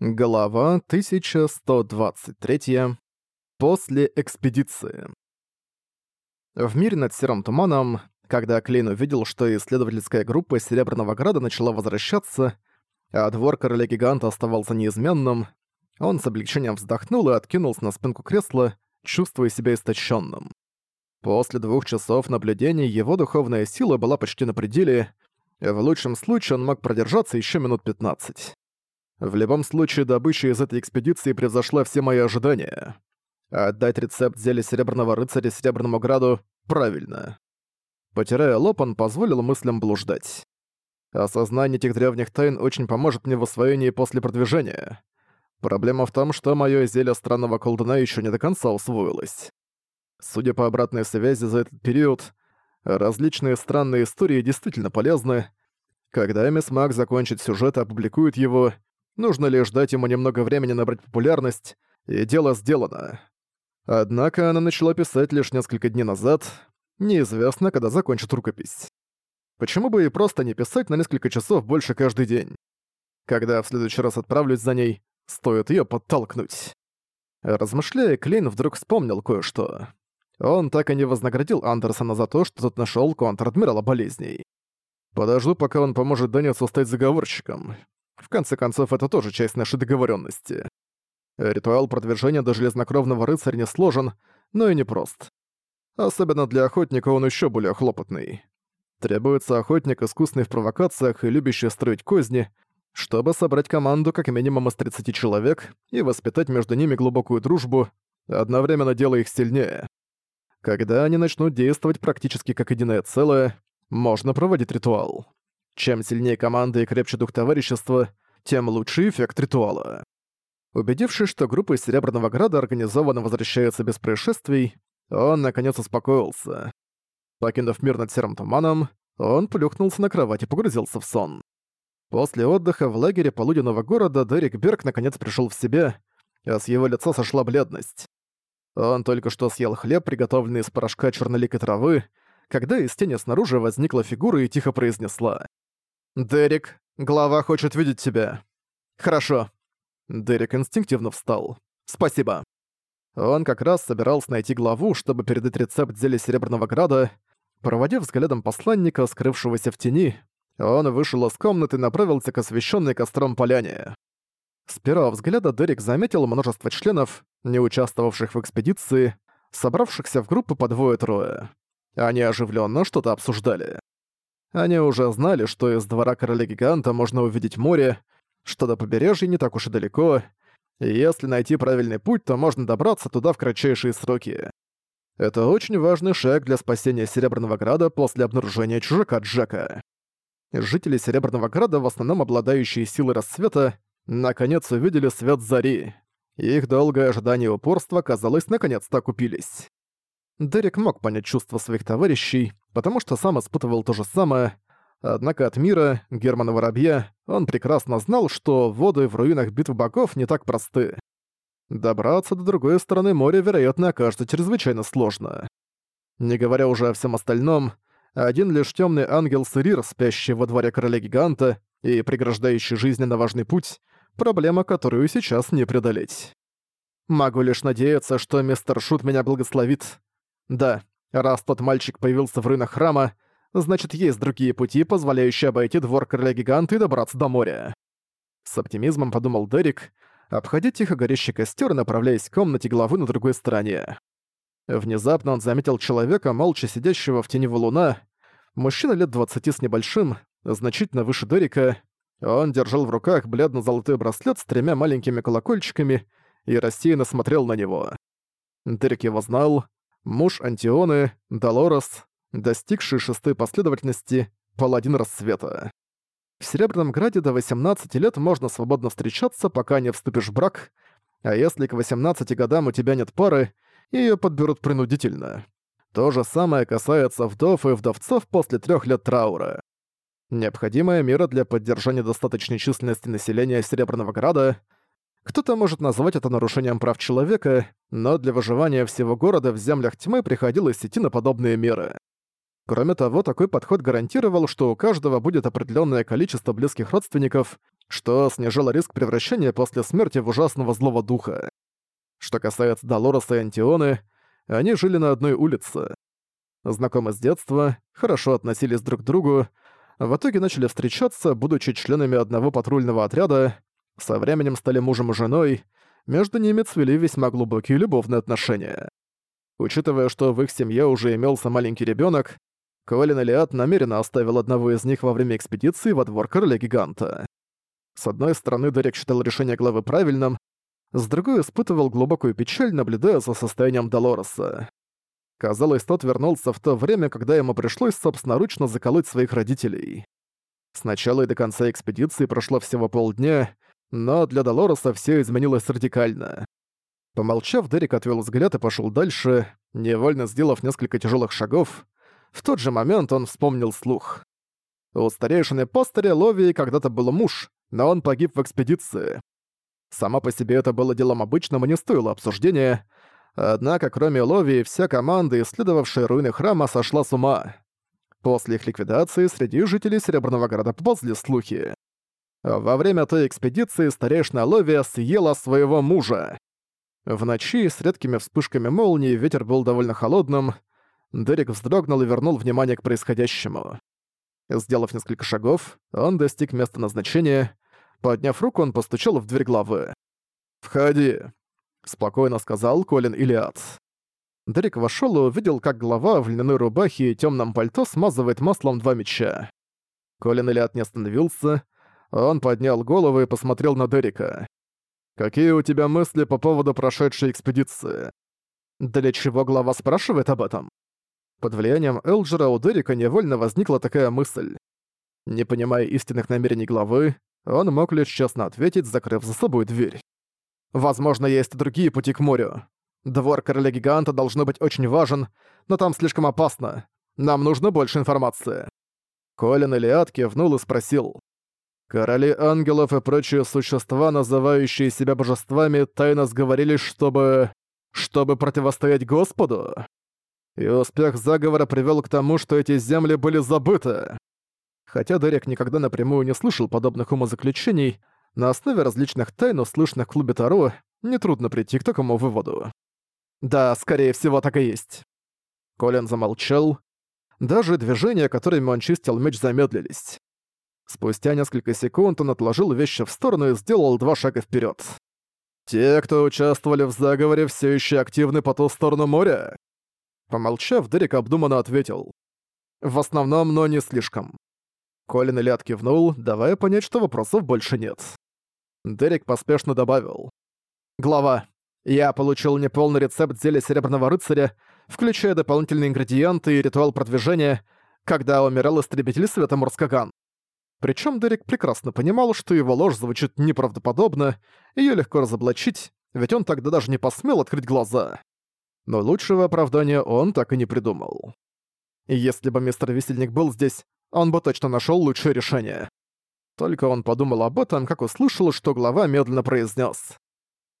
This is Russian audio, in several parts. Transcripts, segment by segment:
Глава 1123. После экспедиции. В мире над Серым Туманом, когда Клейн увидел, что исследовательская группа из Серебряного Града начала возвращаться, а двор короля-гиганта оставался неизменным, он с облегчением вздохнул и откинулся на спинку кресла, чувствуя себя истощенным. После двух часов наблюдений его духовная сила была почти на пределе, в лучшем случае он мог продержаться еще минут 15. В любом случае, добыча из этой экспедиции превзошла все мои ожидания. Отдать рецепт зелья Серебряного Рыцаря Серебряному Граду – правильно. Потирая лоб, он позволил мыслям блуждать. Осознание этих древних тайн очень поможет мне в освоении после продвижения. Проблема в том, что моё зелье странного колдуна ещё не до конца усвоилось. Судя по обратной связи за этот период, различные странные истории действительно полезны. Когда мисс Мак закончит сюжет и опубликует его – Нужно лишь дать ему немного времени набрать популярность, и дело сделано. Однако она начала писать лишь несколько дней назад, неизвестно, когда закончит рукопись. Почему бы и просто не писать на несколько часов больше каждый день? Когда в следующий раз отправлюсь за ней, стоит ее подтолкнуть. Размышляя, Клейн вдруг вспомнил кое-что. Он так и не вознаградил Андерсона за то, что тот нашёл контр-адмирала болезней. Подожду, пока он поможет Денису стать заговорщиком. В конце концов, это тоже часть нашей договоренности. Ритуал продвижения до железнокровного рыцаря не сложен, но и не прост. Особенно для охотника он еще более хлопотный. Требуется охотник, искусный в провокациях и любящий строить козни, чтобы собрать команду как минимум из 30 человек и воспитать между ними глубокую дружбу, одновременно делая их сильнее. Когда они начнут действовать практически как единое целое, можно проводить ритуал. Чем сильнее команда и крепче дух товарищества, тем лучше эффект ритуала. Убедившись, что группа из Серебряного Града организованно возвращается без происшествий, он наконец успокоился. Покинув мир над серым туманом, он плюхнулся на кровать и погрузился в сон. После отдыха в лагере полуденного города Дерек Берг наконец пришел в себя, а с его лица сошла бледность. Он только что съел хлеб, приготовленный из порошка черноликой травы, когда из тени снаружи возникла фигура и тихо произнесла «Дерек, глава хочет видеть тебя». «Хорошо». Дерек инстинктивно встал. «Спасибо». Он как раз собирался найти главу, чтобы передать рецепт зелья Серебряного Града. Проводив взглядом посланника, скрывшегося в тени, он вышел из комнаты и направился к освещенной костром поляне. С первого взгляда Дерек заметил множество членов, не участвовавших в экспедиции, собравшихся в группы по двое-трое. Они оживленно что-то обсуждали. Они уже знали, что из двора короля-гиганта можно увидеть море, что до побережья не так уж и далеко, и если найти правильный путь, то можно добраться туда в кратчайшие сроки. Это очень важный шаг для спасения Серебряного Града после обнаружения чужака Джека. Жители Серебряного Града, в основном обладающие силой рассвета, наконец увидели свет зари. Их долгое ожидание упорства, казалось, наконец-то окупились. Дерек мог понять чувства своих товарищей, потому что сам испытывал то же самое, однако от мира, Германа Воробья, он прекрасно знал, что воды в руинах битв богов не так просты. Добраться до другой стороны моря, вероятно, окажется чрезвычайно сложно. Не говоря уже о всем остальном, один лишь темный ангел Сырир, спящий во дворе короля-гиганта и преграждающий жизненно важный путь, проблема, которую сейчас не преодолеть. Могу лишь надеяться, что мистер Шут меня благословит да, раз тот мальчик появился в руинах храма, значит, есть другие пути, позволяющие обойти двор короля-гиганта и добраться до моря. С оптимизмом подумал Дерек, обходя тихо горящий костер и направляясь к комнате головы на другой стороне. Внезапно он заметил человека, молча сидящего в тени валуна. Мужчина лет 20 с небольшим, значительно выше Дерека. Он держал в руках бледно-золотой браслет с тремя маленькими колокольчиками и рассеянно смотрел на него. Дерек его знал, муж Антионы, Долорес, достигший шестой последовательности, паладин рассвета. В Серебряном Граде до 18 лет можно свободно встречаться, пока не вступишь в брак, а если к 18 годам у тебя нет пары, ее подберут принудительно. То же самое касается вдов и вдовцов после трех лет траура. Необходимая мера для поддержания достаточной численности населения Серебряного Града – кто-то может назвать это нарушением прав человека, но для выживания всего города в землях тьмы приходилось идти на подобные меры. Кроме того, такой подход гарантировал, что у каждого будет определенное количество близких родственников, что снижало риск превращения после смерти в ужасного злого духа. Что касается Долороса и Антионы, они жили на одной улице. Знакомы с детства, хорошо относились друг к другу, в итоге начали встречаться, будучи членами одного патрульного отряда, со временем стали мужем и женой, между ними цвели весьма глубокие любовные отношения. Учитывая, что в их семье уже имелся маленький ребенок, Колин Элиат намеренно оставил одного из них во время экспедиции во двор короля-гиганта. С одной стороны, Дерек считал решение главы правильным, с другой испытывал глубокую печаль, наблюдая за состоянием Долореса. Казалось, тот вернулся в то время, когда ему пришлось собственноручно заколоть своих родителей. С начала и до конца экспедиции прошло всего полдня — но для Долореса все изменилось радикально. Помолчав, Дерек отвел взгляд и пошел дальше, невольно сделав несколько тяжелых шагов. В тот же момент он вспомнил слух. У старейшины пастыря Ловии когда-то был муж, но он погиб в экспедиции. Сама по себе это было делом обычным и не стоило обсуждения, однако кроме Ловии вся команда, исследовавшая руины храма, сошла с ума. После их ликвидации среди жителей Серебряного города поползли слухи. Во время той экспедиции старейшина Ловия съела своего мужа. В ночи с редкими вспышками молнии ветер был довольно холодным. Дерек вздрогнул и вернул внимание к происходящему. Сделав несколько шагов, он достиг места назначения. Подняв руку, он постучал в дверь главы. «Входи», — спокойно сказал Колин Илиад. Дерек вошел и увидел, как глава в льняной рубахе и темном пальто смазывает маслом два меча. Колин Илиад не остановился, — он поднял голову и посмотрел на Дерека. «Какие у тебя мысли по поводу прошедшей экспедиции?» «Для чего глава спрашивает об этом?» Под влиянием Элджера у Дерека невольно возникла такая мысль. Не понимая истинных намерений главы, он мог лишь честно ответить, закрыв за собой дверь. «Возможно, есть и другие пути к морю. Двор короля-гиганта должно быть очень важен, но там слишком опасно. Нам нужно больше информации». Колин Элиад кивнул и спросил. Короли ангелов и прочие существа, называющие себя божествами, тайно сговорились, чтобы... чтобы противостоять Господу. И успех заговора привел к тому, что эти земли были забыты. Хотя Дерек никогда напрямую не слышал подобных умозаключений, на основе различных тайн, услышанных в клубе Таро, нетрудно прийти к такому выводу. Да, скорее всего, так и есть. Колин замолчал. Даже движения, которыми он чистил меч, замедлились. Спустя несколько секунд он отложил вещи в сторону и сделал два шага вперед. «Те, кто участвовали в заговоре, все еще активны по ту сторону моря?» Помолчав, Дерек обдуманно ответил. «В основном, но не слишком». Колин Ильят кивнул, давая понять, что вопросов больше нет. Дерек поспешно добавил. «Глава. Я получил неполный рецепт зелья Серебряного Рыцаря, включая дополнительные ингредиенты и ритуал продвижения, когда умирал истребитель Света Морскоган. Причем Дерек прекрасно понимал, что его ложь звучит неправдоподобно, ее легко разоблачить, ведь он тогда даже не посмел открыть глаза. Но лучшего оправдания он так и не придумал. И если бы мистер Висельник был здесь, он бы точно нашел лучшее решение. Только он подумал об этом, как услышал, что глава медленно произнес: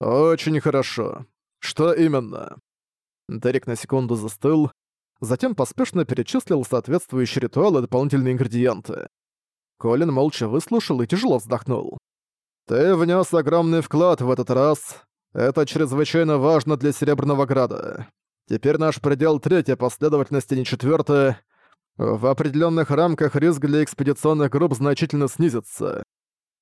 «Очень хорошо. Что именно?» Дерек на секунду застыл, затем поспешно перечислил соответствующие ритуалы и дополнительные ингредиенты. Колин молча выслушал и тяжело вздохнул. «Ты внес огромный вклад в этот раз. Это чрезвычайно важно для Серебряного Града. Теперь наш предел третья последовательности, не четвертая. В определенных рамках риск для экспедиционных групп значительно снизится.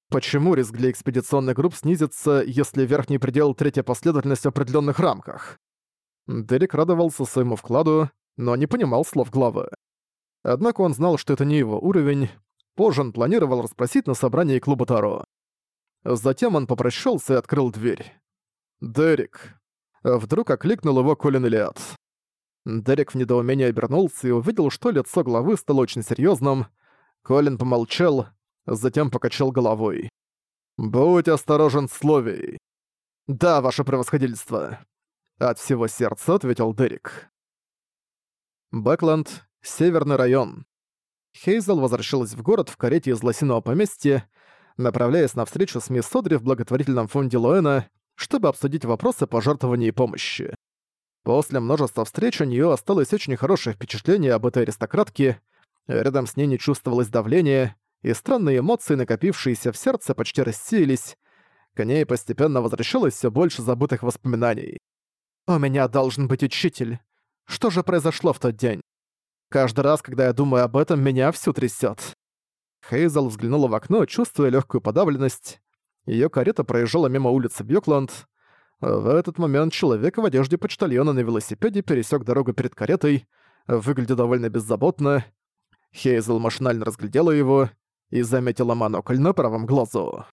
Почему риск для экспедиционных групп снизится, если верхний предел третья последовательность в определенных рамках? Дерек радовался своему вкладу, но не понимал слов главы. Однако он знал, что это не его уровень, Позже он планировал расспросить на собрании клуба Таро. Затем он попрощался и открыл дверь. «Дерек». Вдруг окликнул его Колин Элиад. Дерек в недоумении обернулся и увидел, что лицо главы стало очень серьезным. Колин помолчал, затем покачал головой. «Будь осторожен с словей». «Да, ваше превосходительство», — от всего сердца ответил Дерек. Бэкленд, Северный район, Хейзел возвращалась в город в карете из лосиного поместья, направляясь на встречу с мисс Содри в благотворительном фонде Лоэна, чтобы обсудить вопросы пожертвований и помощи. После множества встреч у нее осталось очень хорошее впечатление об этой аристократке, рядом с ней не чувствовалось давления, и странные эмоции, накопившиеся в сердце, почти рассеялись, к ней постепенно возвращалось все больше забытых воспоминаний. «У меня должен быть учитель. Что же произошло в тот день?» Каждый раз, когда я думаю об этом, меня всю трясёт. Хейзел взглянула в окно, чувствуя легкую подавленность. Ее карета проезжала мимо улицы Бьюкланд. В этот момент человек в одежде почтальона на велосипеде пересек дорогу перед каретой, выглядя довольно беззаботно. Хейзел машинально разглядела его и заметила монокль на правом глазу.